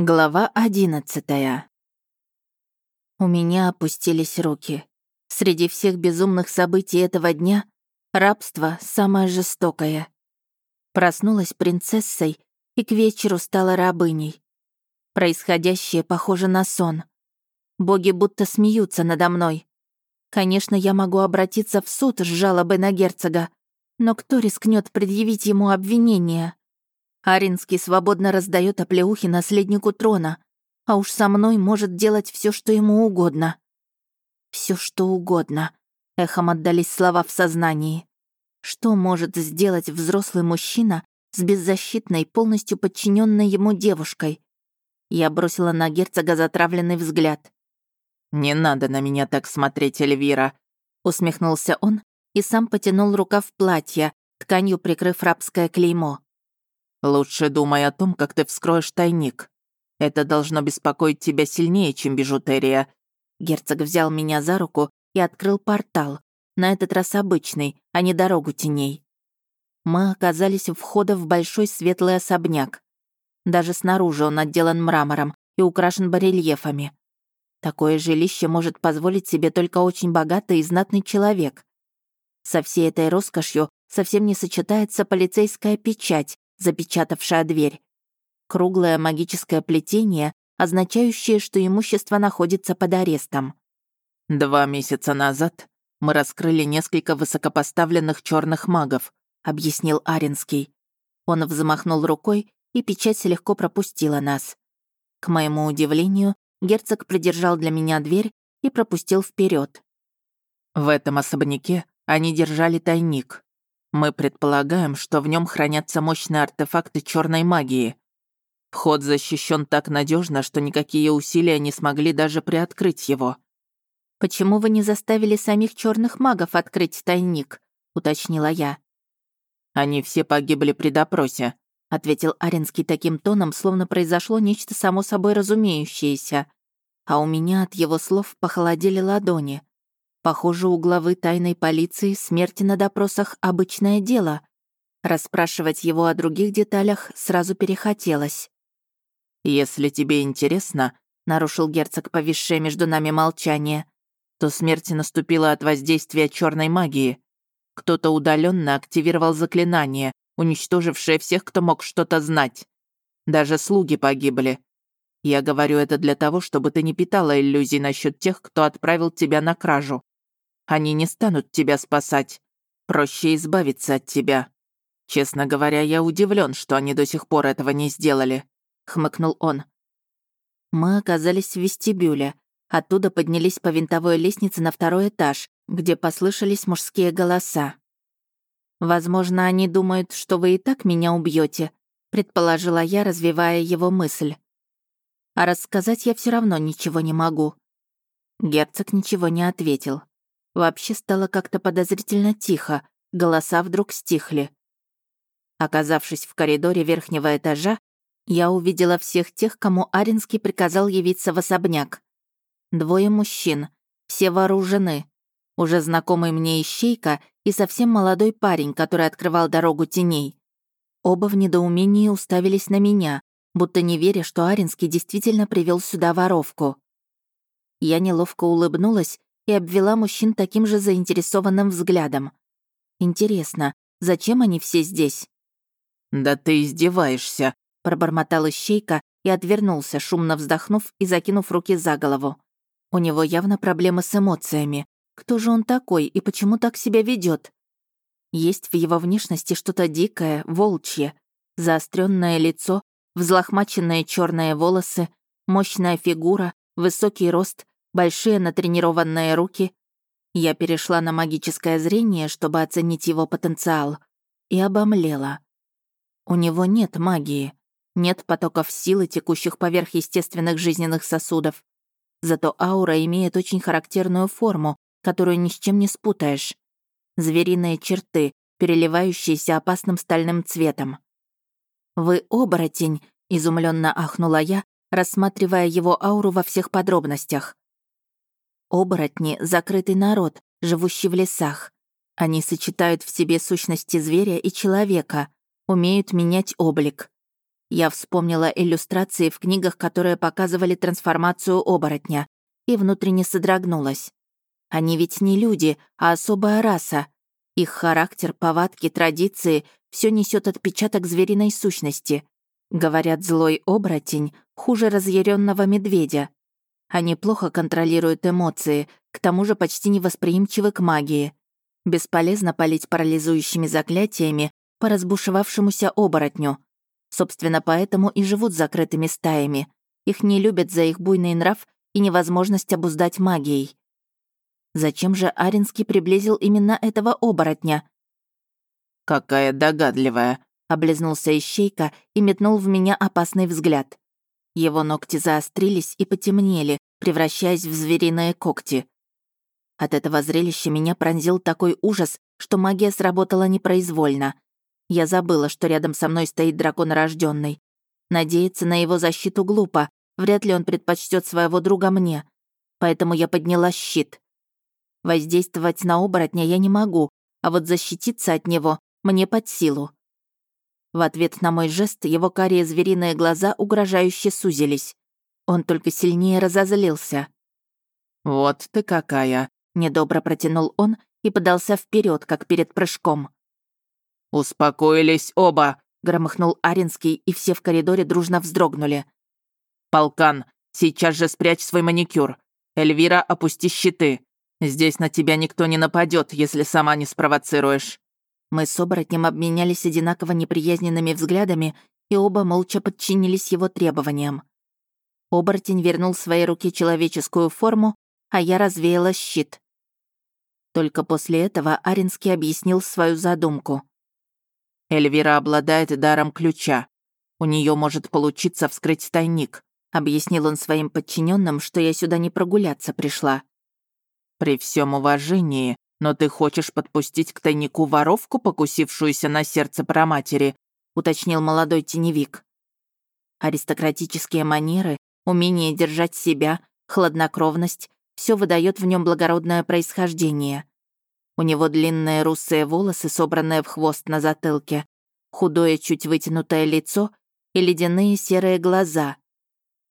Глава одиннадцатая. У меня опустились руки. Среди всех безумных событий этого дня рабство самое жестокое. Проснулась принцессой и к вечеру стала рабыней. Происходящее похоже на сон. Боги будто смеются надо мной. Конечно, я могу обратиться в суд с жалобой на герцога, но кто рискнет предъявить ему обвинение? Аринский свободно раздает оплеухи наследнику трона, а уж со мной может делать все, что ему угодно. Все, что угодно. Эхом отдались слова в сознании. Что может сделать взрослый мужчина с беззащитной, полностью подчиненной ему девушкой? Я бросила на герцога затравленный взгляд. «Не надо на меня так смотреть, Эльвира», — усмехнулся он и сам потянул рукав платья, тканью прикрыв рабское клеймо. Лучше думай о том, как ты вскроешь тайник. Это должно беспокоить тебя сильнее, чем бижутерия». Герцог взял меня за руку и открыл портал. На этот раз обычный, а не дорогу теней. Мы оказались у входа в большой светлый особняк. Даже снаружи он отделан мрамором и украшен барельефами. Такое жилище может позволить себе только очень богатый и знатный человек. Со всей этой роскошью совсем не сочетается полицейская печать, запечатавшая дверь. Круглое магическое плетение, означающее, что имущество находится под арестом. «Два месяца назад мы раскрыли несколько высокопоставленных черных магов», объяснил Аренский. Он взмахнул рукой, и печать легко пропустила нас. К моему удивлению, герцог придержал для меня дверь и пропустил вперед. В этом особняке они держали тайник. Мы предполагаем, что в нем хранятся мощные артефакты черной магии. Вход защищен так надежно, что никакие усилия не смогли даже приоткрыть его. «Почему вы не заставили самих черных магов открыть тайник?» — уточнила я. «Они все погибли при допросе», — ответил Аренский таким тоном, словно произошло нечто само собой разумеющееся. А у меня от его слов похолодели ладони. Похоже, у главы тайной полиции смерти на допросах — обычное дело. Расспрашивать его о других деталях сразу перехотелось. «Если тебе интересно», — нарушил герцог повисшее между нами молчание, то смерть наступила от воздействия черной магии. Кто-то удаленно активировал заклинание, уничтожившее всех, кто мог что-то знать. Даже слуги погибли. Я говорю это для того, чтобы ты не питала иллюзий насчет тех, кто отправил тебя на кражу. Они не станут тебя спасать. Проще избавиться от тебя. Честно говоря, я удивлен, что они до сих пор этого не сделали», — хмыкнул он. Мы оказались в вестибюле. Оттуда поднялись по винтовой лестнице на второй этаж, где послышались мужские голоса. «Возможно, они думают, что вы и так меня убьете, предположила я, развивая его мысль. «А рассказать я все равно ничего не могу». Герцог ничего не ответил. Вообще стало как-то подозрительно тихо, голоса вдруг стихли. Оказавшись в коридоре верхнего этажа, я увидела всех тех, кому Аринский приказал явиться в особняк. Двое мужчин, все вооружены. Уже знакомый мне ищейка и совсем молодой парень, который открывал дорогу теней. Оба в недоумении уставились на меня, будто не веря, что Аринский действительно привел сюда воровку. Я неловко улыбнулась и обвела мужчин таким же заинтересованным взглядом. Интересно, зачем они все здесь? «Да ты издеваешься», — пробормотал ищейка и отвернулся, шумно вздохнув и закинув руки за голову. У него явно проблемы с эмоциями. Кто же он такой и почему так себя ведет? Есть в его внешности что-то дикое, волчье. Заостренное лицо, взлохмаченные черные волосы, мощная фигура, высокий рост, большие натренированные руки. Я перешла на магическое зрение, чтобы оценить его потенциал, и обомлела. У него нет магии, нет потоков силы, текущих поверх естественных жизненных сосудов. Зато аура имеет очень характерную форму, которую ни с чем не спутаешь. Звериные черты, переливающиеся опасным стальным цветом. «Вы оборотень», — изумленно ахнула я, рассматривая его ауру во всех подробностях. Оборотни — закрытый народ, живущий в лесах. Они сочетают в себе сущности зверя и человека, умеют менять облик. Я вспомнила иллюстрации в книгах, которые показывали трансформацию оборотня, и внутренне содрогнулась. Они ведь не люди, а особая раса. Их характер, повадки, традиции — все несет отпечаток звериной сущности. Говорят, злой оборотень хуже разъяренного медведя. Они плохо контролируют эмоции, к тому же почти невосприимчивы к магии. Бесполезно палить парализующими заклятиями по разбушевавшемуся оборотню. Собственно, поэтому и живут закрытыми стаями. Их не любят за их буйный нрав и невозможность обуздать магией. Зачем же Аринский приблизил именно этого оборотня? «Какая догадливая!» — облизнулся Ищейка и метнул в меня опасный взгляд. Его ногти заострились и потемнели, превращаясь в звериные когти. От этого зрелища меня пронзил такой ужас, что магия сработала непроизвольно. Я забыла, что рядом со мной стоит дракон рожденный. Надеяться на его защиту глупо, вряд ли он предпочтет своего друга мне. Поэтому я подняла щит. Воздействовать на оборотня я не могу, а вот защититься от него мне под силу. В ответ на мой жест его карие звериные глаза угрожающе сузились. Он только сильнее разозлился. «Вот ты какая!» — недобро протянул он и подался вперед, как перед прыжком. «Успокоились оба!» — громыхнул Аринский, и все в коридоре дружно вздрогнули. «Полкан, сейчас же спрячь свой маникюр. Эльвира, опусти щиты. Здесь на тебя никто не нападет, если сама не спровоцируешь». Мы с оборотнем обменялись одинаково неприязненными взглядами и оба молча подчинились его требованиям. Оборотень вернул своей руке человеческую форму, а я развеяла щит. Только после этого Аринский объяснил свою задумку. Эльвира обладает даром ключа. У нее может получиться вскрыть тайник», — объяснил он своим подчиненным, что я сюда не прогуляться пришла. «При всем уважении, но ты хочешь подпустить к тайнику воровку, покусившуюся на сердце проматери?» — уточнил молодой теневик. Аристократические манеры, умение держать себя, хладнокровность — все выдает в нем благородное происхождение. У него длинные русые волосы, собранные в хвост на затылке, худое, чуть вытянутое лицо и ледяные серые глаза.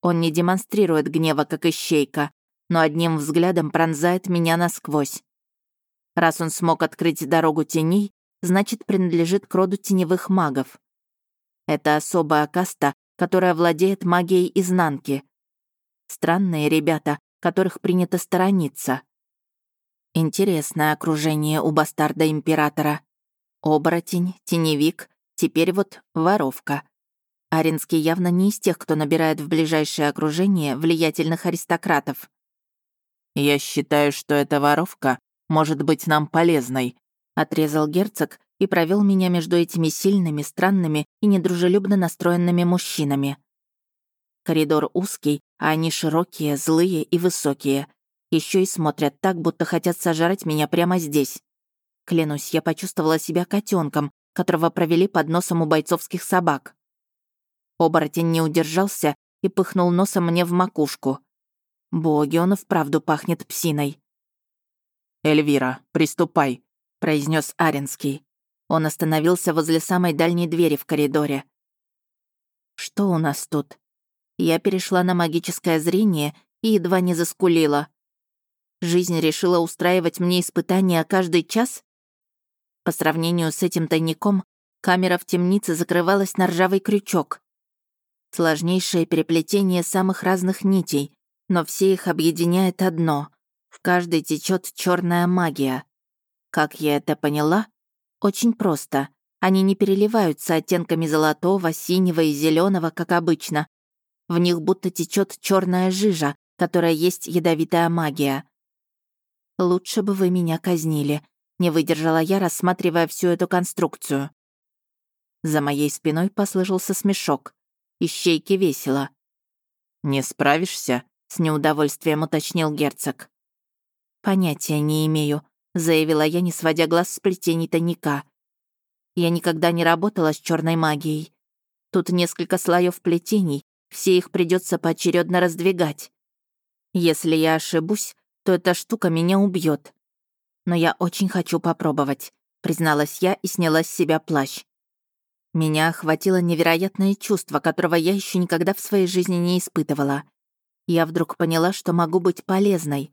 Он не демонстрирует гнева, как ищейка, но одним взглядом пронзает меня насквозь. Раз он смог открыть дорогу теней, значит, принадлежит к роду теневых магов. Это особая каста, которая владеет магией изнанки. Странные ребята, которых принято сторониться. Интересное окружение у бастарда императора. Оборотень, теневик, теперь вот воровка. Аренский явно не из тех, кто набирает в ближайшее окружение влиятельных аристократов. «Я считаю, что эта воровка может быть нам полезной», отрезал герцог и провел меня между этими сильными, странными и недружелюбно настроенными мужчинами. Коридор узкий, а они широкие, злые и высокие. Еще и смотрят так, будто хотят сожрать меня прямо здесь. Клянусь, я почувствовала себя котенком, которого провели под носом у бойцовских собак. Оборотень не удержался и пыхнул носом мне в макушку. Боги, он и вправду пахнет псиной. «Эльвира, приступай», — произнес Аренский. Он остановился возле самой дальней двери в коридоре. «Что у нас тут?» Я перешла на магическое зрение и едва не заскулила. Жизнь решила устраивать мне испытания каждый час? По сравнению с этим тайником, камера в темнице закрывалась на ржавый крючок. Сложнейшее переплетение самых разных нитей, но все их объединяет одно. В каждой течет черная магия. Как я это поняла? Очень просто. Они не переливаются оттенками золотого, синего и зеленого, как обычно. В них будто течет черная жижа, которая есть ядовитая магия. «Лучше бы вы меня казнили», — не выдержала я, рассматривая всю эту конструкцию. За моей спиной послышался смешок. Ищейки весело. «Не справишься?» — с неудовольствием уточнил герцог. «Понятия не имею», — заявила я, не сводя глаз с плетений тайника. «Я никогда не работала с черной магией. Тут несколько слоев плетений, все их придется поочередно раздвигать. Если я ошибусь, то эта штука меня убьет. Но я очень хочу попробовать, призналась я и сняла с себя плащ. Меня охватило невероятное чувство, которого я еще никогда в своей жизни не испытывала. Я вдруг поняла, что могу быть полезной.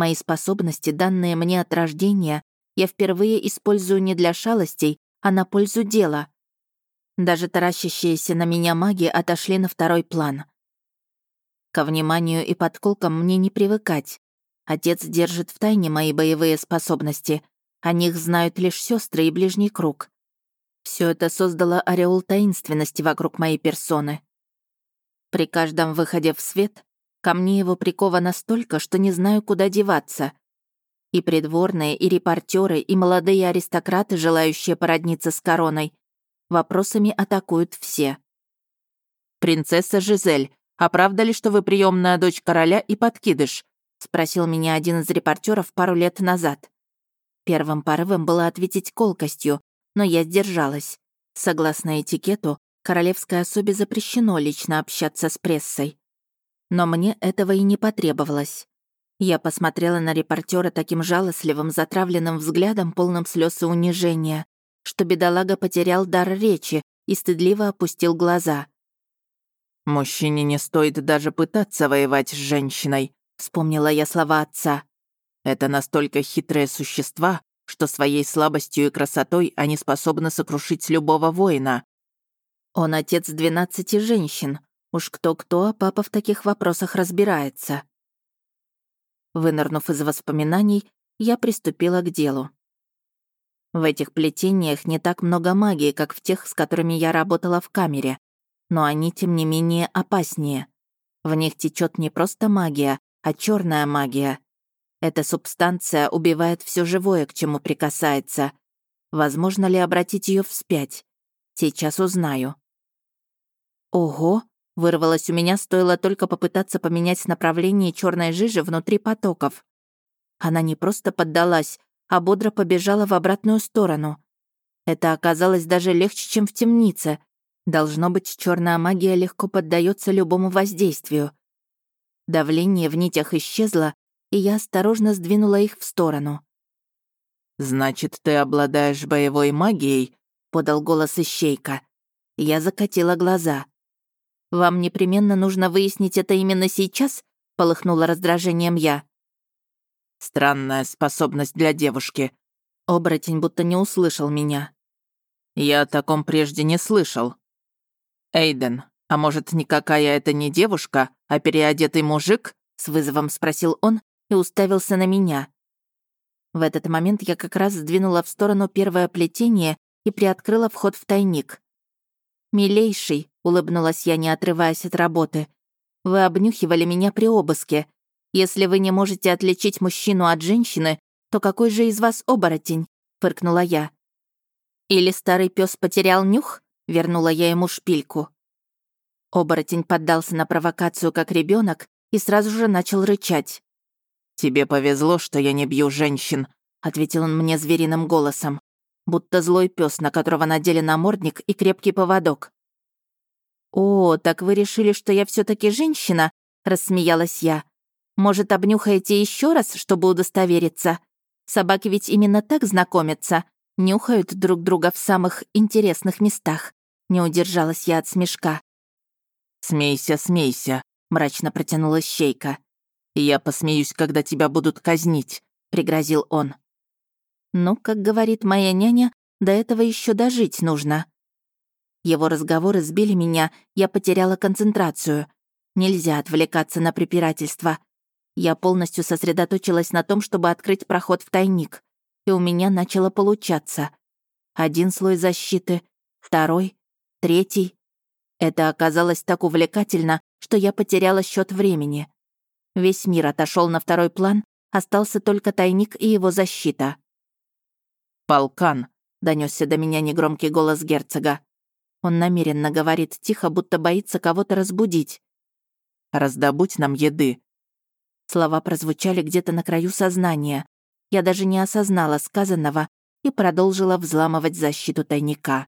Мои способности, данные мне от рождения, я впервые использую не для шалостей, а на пользу дела. Даже таращащиеся на меня маги отошли на второй план. Ко вниманию и подколкам мне не привыкать. Отец держит в тайне мои боевые способности. О них знают лишь сестры и ближний круг. Все это создало ореол таинственности вокруг моей персоны. При каждом выходе в свет ко мне его приковано столько, что не знаю, куда деваться. И придворные, и репортеры, и молодые аристократы, желающие породниться с короной, вопросами атакуют все. «Принцесса Жизель, а правда ли, что вы приемная дочь короля и подкидыш?» — спросил меня один из репортеров пару лет назад. Первым порывом было ответить колкостью, но я сдержалась. Согласно этикету, королевской особе запрещено лично общаться с прессой. Но мне этого и не потребовалось. Я посмотрела на репортера таким жалостливым, затравленным взглядом, полным слез и унижения, что бедолага потерял дар речи и стыдливо опустил глаза. «Мужчине не стоит даже пытаться воевать с женщиной», — вспомнила я слова отца. «Это настолько хитрые существа, что своей слабостью и красотой они способны сокрушить любого воина». «Он отец двенадцати женщин. Уж кто-кто, а папа в таких вопросах разбирается». Вынырнув из воспоминаний, я приступила к делу. В этих плетениях не так много магии, как в тех, с которыми я работала в камере, но они, тем не менее, опаснее. В них течет не просто магия, а черная магия. Эта субстанция убивает все живое, к чему прикасается. Возможно ли обратить ее вспять? Сейчас узнаю. Ого, Вырвалось у меня, стоило только попытаться поменять направление черной жижи внутри потоков. Она не просто поддалась, а бодро побежала в обратную сторону. Это оказалось даже легче, чем в темнице. Должно быть, черная магия легко поддается любому воздействию. Давление в нитях исчезло, и я осторожно сдвинула их в сторону. «Значит, ты обладаешь боевой магией?» — подал голос Ищейка. Я закатила глаза. «Вам непременно нужно выяснить это именно сейчас?» — полыхнула раздражением я. «Странная способность для девушки». Оборотень будто не услышал меня. «Я о таком прежде не слышал. Эйден, а может, никакая это не девушка, а переодетый мужик?» — с вызовом спросил он и уставился на меня. В этот момент я как раз сдвинула в сторону первое плетение и приоткрыла вход в тайник. «Милейший», — улыбнулась я, не отрываясь от работы. «Вы обнюхивали меня при обыске. Если вы не можете отличить мужчину от женщины, то какой же из вас оборотень?» — фыркнула я. «Или старый пес потерял нюх?» — вернула я ему шпильку. Оборотень поддался на провокацию как ребенок и сразу же начал рычать. «Тебе повезло, что я не бью женщин», — ответил он мне звериным голосом, будто злой пес, на которого надели намордник и крепкий поводок. «О, так вы решили, что я все таки женщина?» — рассмеялась я. «Может, обнюхаете еще раз, чтобы удостовериться? Собаки ведь именно так знакомятся, нюхают друг друга в самых интересных местах». Не удержалась я от смешка. «Смейся, смейся», — мрачно протянула щейка. «Я посмеюсь, когда тебя будут казнить», — пригрозил он. «Ну, как говорит моя няня, до этого еще дожить нужно». Его разговоры сбили меня, я потеряла концентрацию. Нельзя отвлекаться на препирательство. Я полностью сосредоточилась на том, чтобы открыть проход в тайник. И у меня начало получаться. Один слой защиты, второй, третий. Это оказалось так увлекательно, что я потеряла счет времени. Весь мир отошел на второй план, остался только тайник и его защита. «Полкан», — донесся до меня негромкий голос герцога. Он намеренно говорит тихо, будто боится кого-то разбудить. «Раздобудь нам еды». Слова прозвучали где-то на краю сознания. Я даже не осознала сказанного и продолжила взламывать защиту тайника.